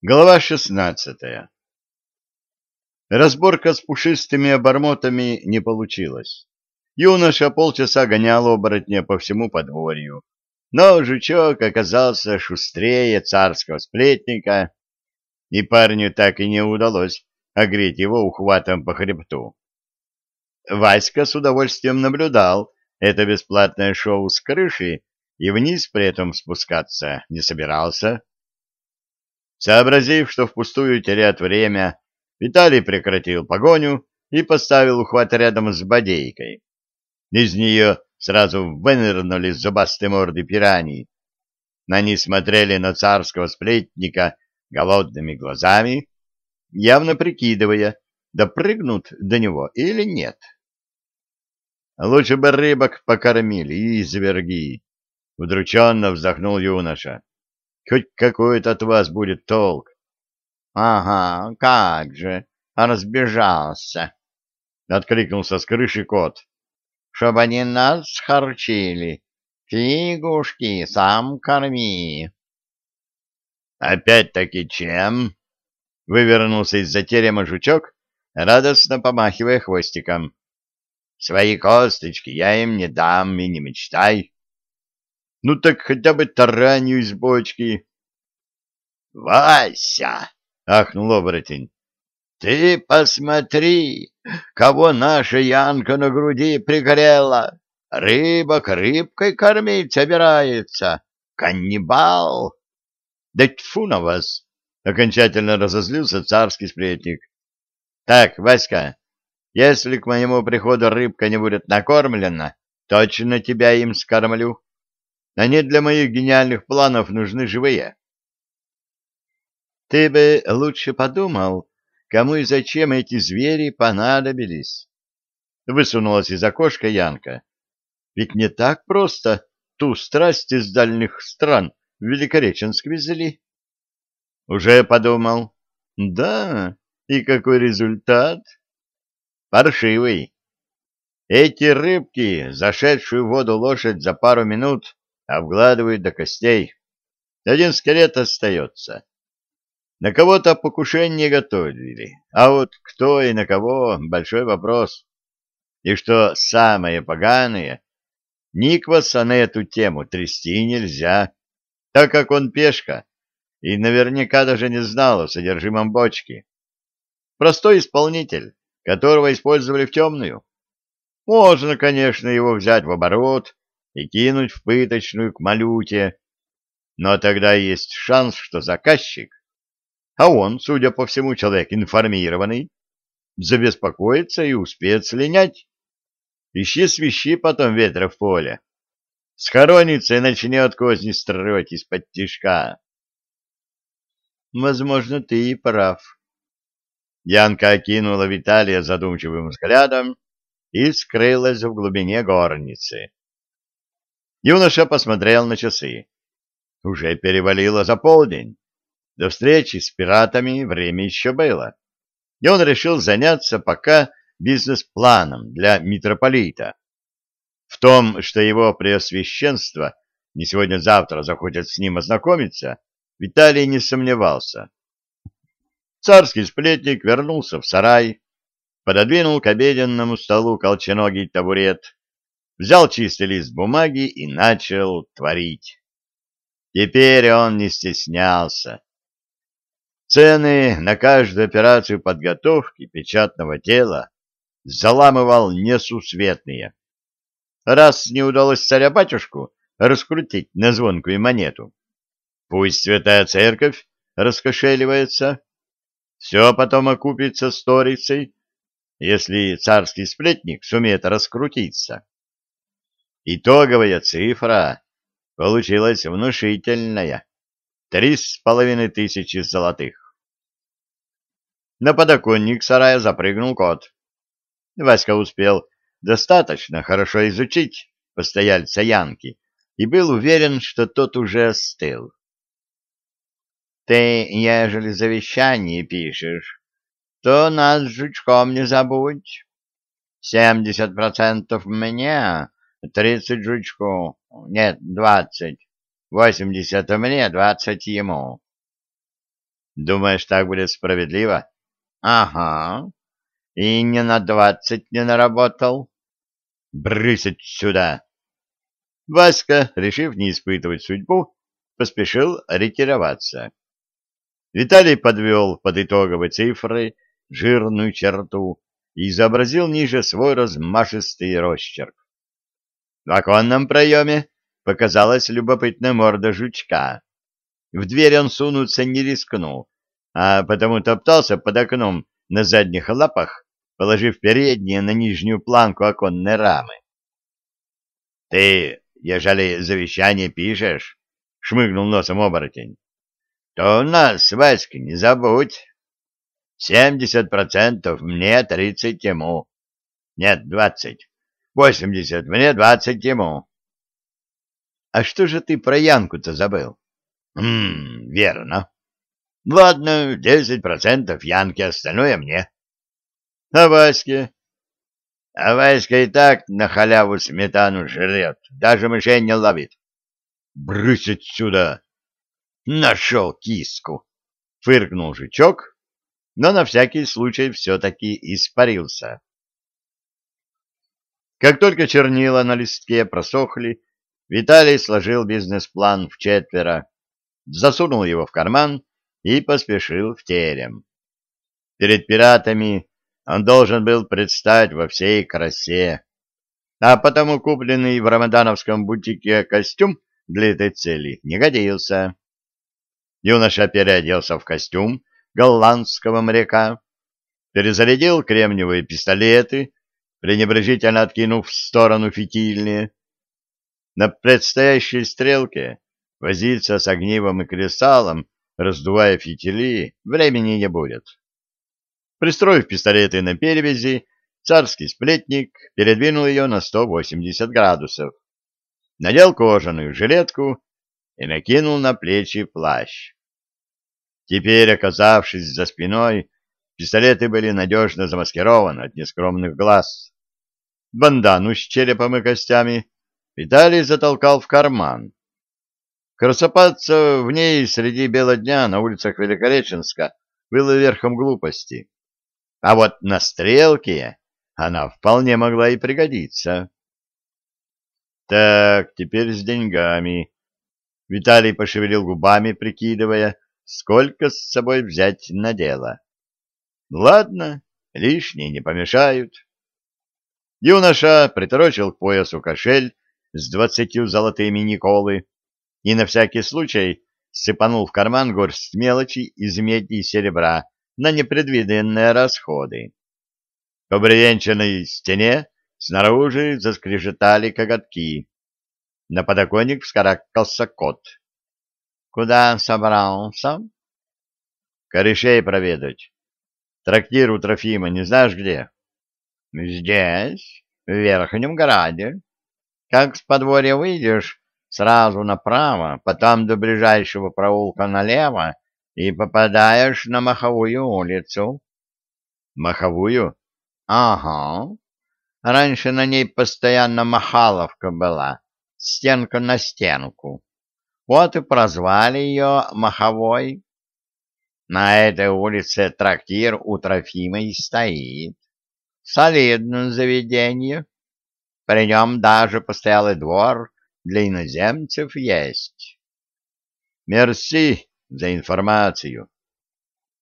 Глава шестнадцатая Разборка с пушистыми обормотами не получилась. Юноша полчаса гонял оборотня по всему подворью, но жучок оказался шустрее царского сплетника, и парню так и не удалось огреть его ухватом по хребту. Васька с удовольствием наблюдал это бесплатное шоу с крыши и вниз при этом спускаться не собирался. Сообразив, что впустую терять время, Виталий прекратил погоню и поставил ухват рядом с бодейкой. Из нее сразу вынырнули зубастые морды пираний. Они смотрели на царского сплетника голодными глазами, явно прикидывая, допрыгнут до него или нет. Лучше бы рыбок покормили, изверги. Удрученно вздохнул юноша. Хоть какой-то от вас будет толк. — Ага, как же, разбежался, — откликнулся с крыши кот. — Чтоб они нас харчили. Фигушки, сам корми. — Опять-таки чем? — вывернулся из-за терема жучок, радостно помахивая хвостиком. — Свои косточки я им не дам и не мечтай. Ну так хотя бы таранью из бочки. — Вася! — ахнул оборотень. — Ты посмотри, кого наша Янка на груди пригорела. Рыбок рыбкой кормить собирается. Каннибал! — Да тьфу на вас! — окончательно разозлился царский сплетник. — Так, Васька, если к моему приходу рыбка не будет накормлена, точно тебя им скормлю. Они для моих гениальных планов нужны живые. Ты бы лучше подумал, кому и зачем эти звери понадобились. Высунулась из окошка Янка. Ведь не так просто ту страсть из дальних стран в Великореченск везли. Уже подумал. Да, и какой результат? Паршивый. Эти рыбки, зашедшую в воду лошадь за пару минут, обгладывают до костей. Один скелет остается. На кого-то покушение готовили, а вот кто и на кого — большой вопрос. И что самое поганое, Никваса на эту тему трясти нельзя, так как он пешка и наверняка даже не знал о содержимом бочки. Простой исполнитель, которого использовали в темную. Можно, конечно, его взять в оборот, и кинуть в пыточную к малюте. Но тогда есть шанс, что заказчик, а он, судя по всему, человек информированный, забеспокоится и успеет слинять. Ищи свищи потом ветра в поле. Схоронится и начнет козни строить из-под тишка. Возможно, ты и прав. Янка окинула Виталия задумчивым взглядом и скрылась в глубине горницы. Юноша посмотрел на часы. Уже перевалило за полдень. До встречи с пиратами время еще было. И он решил заняться пока бизнес-планом для митрополита. В том, что его преосвященство не сегодня-завтра захочет с ним ознакомиться, Виталий не сомневался. Царский сплетник вернулся в сарай, пододвинул к обеденному столу колченогий табурет, взял чистый лист бумаги и начал творить. Теперь он не стеснялся. Цены на каждую операцию подготовки печатного тела заламывал несусветные. Раз не удалось царя-батюшку раскрутить на звонкую монету, пусть святая церковь раскошеливается, все потом окупится сторицей, если царский сплетник сумеет раскрутиться. Итоговая цифра получилась внушительная — три с половиной тысячи золотых. На подоконник сарая запрыгнул кот. Васька успел достаточно хорошо изучить постояльца Янки и был уверен, что тот уже остыл. — Ты, ежели завещание пишешь, то нас жучком не забудь. Семьдесят процентов мне, Тридцать жучку. Нет, двадцать. Восемьдесят мне, двадцать ему. Думаешь, так будет справедливо? Ага. И не на двадцать не наработал. Брысь отсюда! Васька, решив не испытывать судьбу, поспешил ретироваться. Виталий подвел под итоговой цифрой жирную черту и изобразил ниже свой размашистый росчерк. В оконном проеме показалась любопытная морда жучка. В дверь он сунуться не рискнул, а потому топтался под окном на задних лапах, положив передние на нижнюю планку оконной рамы. — Ты, ежели завещание пишешь, — шмыгнул носом оборотень, — то у нас, Васька, не забудь. Семьдесят процентов мне, тридцать ему. Нет, двадцать. Восемьдесят мне, двадцать ему. — А что же ты про Янку-то забыл? Хм, верно. Ладно, десять процентов Янке, остальное мне. А Ваське? А Васька и так на халяву сметану жрет, даже мышей не ловит. Брысь отсюда! Нашел киску! Фыркнул жучок, но на всякий случай все-таки испарился. Как только чернила на листке просохли, Виталий сложил бизнес-план в четверо засунул его в карман и поспешил в терем. Перед пиратами он должен был предстать во всей красе, а потому купленный в рамадановском бутике костюм для этой цели не годился. Юноша переоделся в костюм голландского моряка, перезарядил кремниевые пистолеты, пренебрежительно откинув в сторону фитильные. На предстоящей стрелке Возиться с огнивом и кристаллом, раздувая фитили, времени не будет. Пристроив пистолеты на перевязи, царский сплетник передвинул ее на 180 градусов, надел кожаную жилетку и накинул на плечи плащ. Теперь, оказавшись за спиной, пистолеты были надежно замаскированы от нескромных глаз. Бандану с черепом и костями Виталий затолкал в карман, Красопаться в ней среди бела дня на улицах Великореченска было верхом глупости. А вот на стрелке она вполне могла и пригодиться. Так, теперь с деньгами. Виталий пошевелил губами, прикидывая, сколько с собой взять на дело. Ладно, лишние не помешают. Юноша приторочил к поясу кошель с двадцатью золотыми Николы, и на всякий случай сыпанул в карман горсть мелочи из меди и серебра на непредвиденные расходы. По бревенчаной стене снаружи заскрежетали коготки. На подоконник вскаракался кот. — Куда собрался? — Корешей проведать. Трактир у Трофима не знаешь где? — Здесь, в Верхнем Граде. Как с подворья выйдешь, сразу направо, потом до ближайшего проулка налево и попадаешь на Маховую улицу. Маховую? Ага. Раньше на ней постоянно Махаловка была, стенка на стенку. Вот и прозвали ее Маховой. На этой улице трактир у Трофима и стоит. Солидное заведение. При нем даже постоялый двор для иноземцев есть. Мерси за информацию.